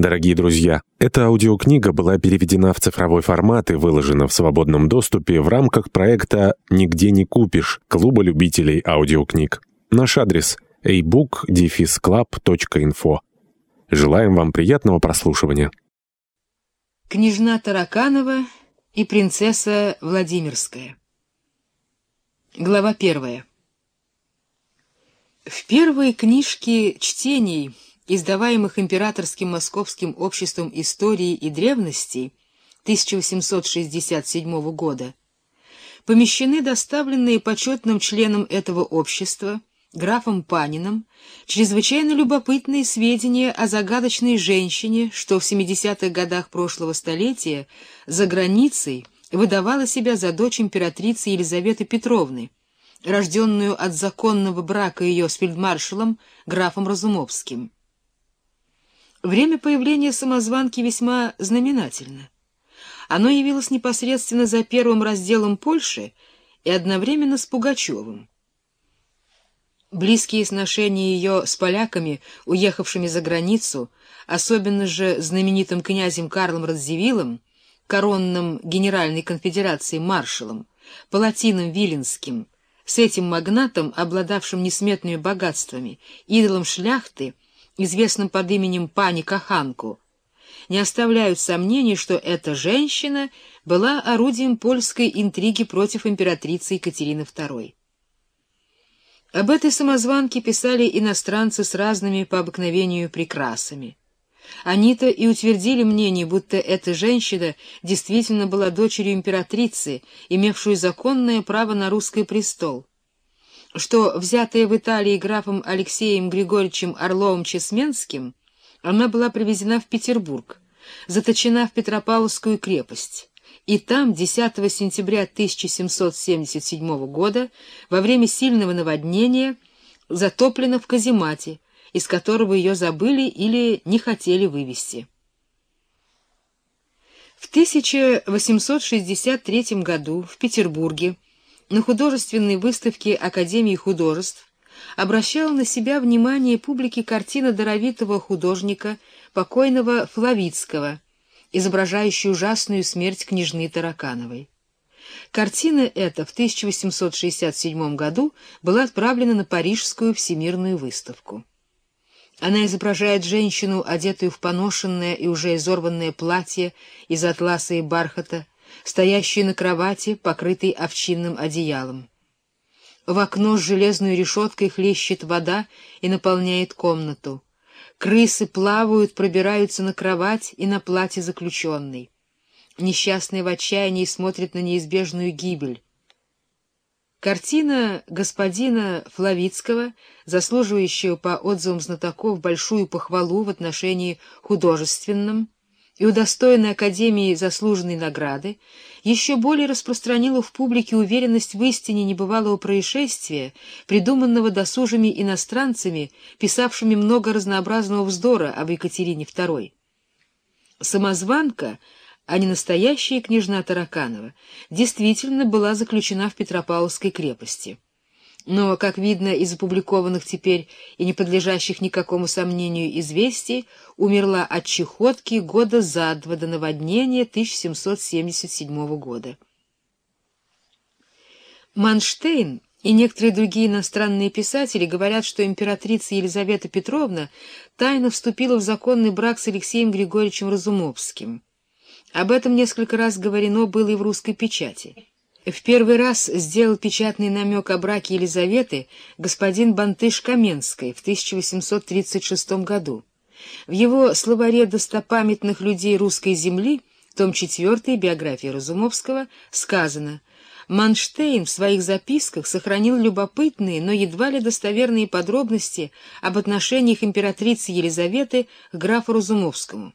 Дорогие друзья, эта аудиокнига была переведена в цифровой формат и выложена в свободном доступе в рамках проекта «Нигде не купишь» Клуба любителей аудиокниг. Наш адрес – ebook-club.info. Желаем вам приятного прослушивания. Княжна Тараканова и принцесса Владимирская. Глава первая. В первой книжке чтений – издаваемых Императорским Московским обществом истории и древностей 1867 года, помещены доставленные почетным членам этого общества, графом Паниным, чрезвычайно любопытные сведения о загадочной женщине, что в 70-х годах прошлого столетия за границей выдавала себя за дочь императрицы Елизаветы Петровны, рожденную от законного брака ее с фельдмаршалом графом Разумовским. Время появления самозванки весьма знаменательно. Оно явилось непосредственно за первым разделом Польши и одновременно с Пугачевым. Близкие сношения ее с поляками, уехавшими за границу, особенно же знаменитым князем Карлом Радзивиллом, коронным Генеральной конфедерации маршалом, палатином Виленским, с этим магнатом, обладавшим несметными богатствами, идолом шляхты, известным под именем Пани Каханку, не оставляют сомнений, что эта женщина была орудием польской интриги против императрицы Екатерины II. Об этой самозванке писали иностранцы с разными по обыкновению прекрасами. Они-то и утвердили мнение, будто эта женщина действительно была дочерью императрицы, имевшую законное право на русский престол, что, взятая в Италии графом Алексеем Григорьевичем Орловым-Чесменским, она была привезена в Петербург, заточена в Петропавловскую крепость, и там 10 сентября 1777 года во время сильного наводнения затоплена в каземате, из которого ее забыли или не хотели вывести. В 1863 году в Петербурге на художественной выставке Академии художеств обращала на себя внимание публики картина даровитого художника, покойного Флавицкого, изображающая ужасную смерть княжны Таракановой. Картина эта в 1867 году была отправлена на Парижскую всемирную выставку. Она изображает женщину, одетую в поношенное и уже изорванное платье из атласа и бархата, стоящий на кровати, покрытой овчинным одеялом. В окно с железной решеткой хлещет вода и наполняет комнату. Крысы плавают, пробираются на кровать и на платье заключенной. Несчастный в отчаянии смотрит на неизбежную гибель. Картина господина Флавицкого, заслуживающая по отзывам знатоков большую похвалу в отношении художественном, и удостоенной Академии заслуженной награды, еще более распространила в публике уверенность в истине небывалого происшествия, придуманного досужими иностранцами, писавшими много разнообразного вздора об Екатерине II. Самозванка, а не настоящая княжна Тараканова, действительно была заключена в Петропавловской крепости но, как видно из опубликованных теперь и не подлежащих никакому сомнению известий, умерла от чехотки года за два до наводнения 1777 года. Манштейн и некоторые другие иностранные писатели говорят, что императрица Елизавета Петровна тайно вступила в законный брак с Алексеем Григорьевичем Разумовским. Об этом несколько раз говорено было и в русской печати. В первый раз сделал печатный намек о браке Елизаветы господин Бантыш Каменской в 1836 году. В его словаре достопамятных людей русской земли, том 4 биографии Разумовского, сказано Манштейн в своих записках сохранил любопытные, но едва ли достоверные подробности об отношениях императрицы Елизаветы к графу Разумовскому.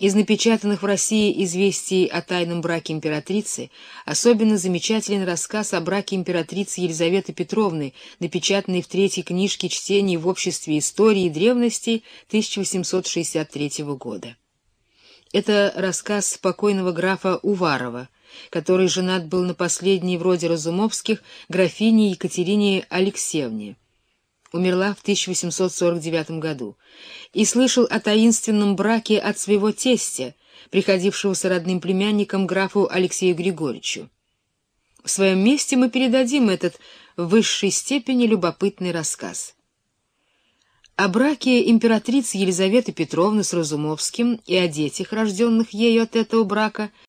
Из напечатанных в России известий о тайном браке императрицы особенно замечателен рассказ о браке императрицы Елизаветы Петровны, напечатанный в третьей книжке чтений в обществе истории и древностей 1863 года. Это рассказ покойного графа Уварова, который женат был на последней вроде Разумовских графине Екатерине Алексеевне. Умерла в 1849 году, и слышал о таинственном браке от своего тестя, приходившегося родным племянником графу Алексею Григорьевичу. В своем месте мы передадим этот в высшей степени любопытный рассказ. О браке императрицы Елизаветы Петровны с Разумовским и о детях, рожденных ею от этого брака,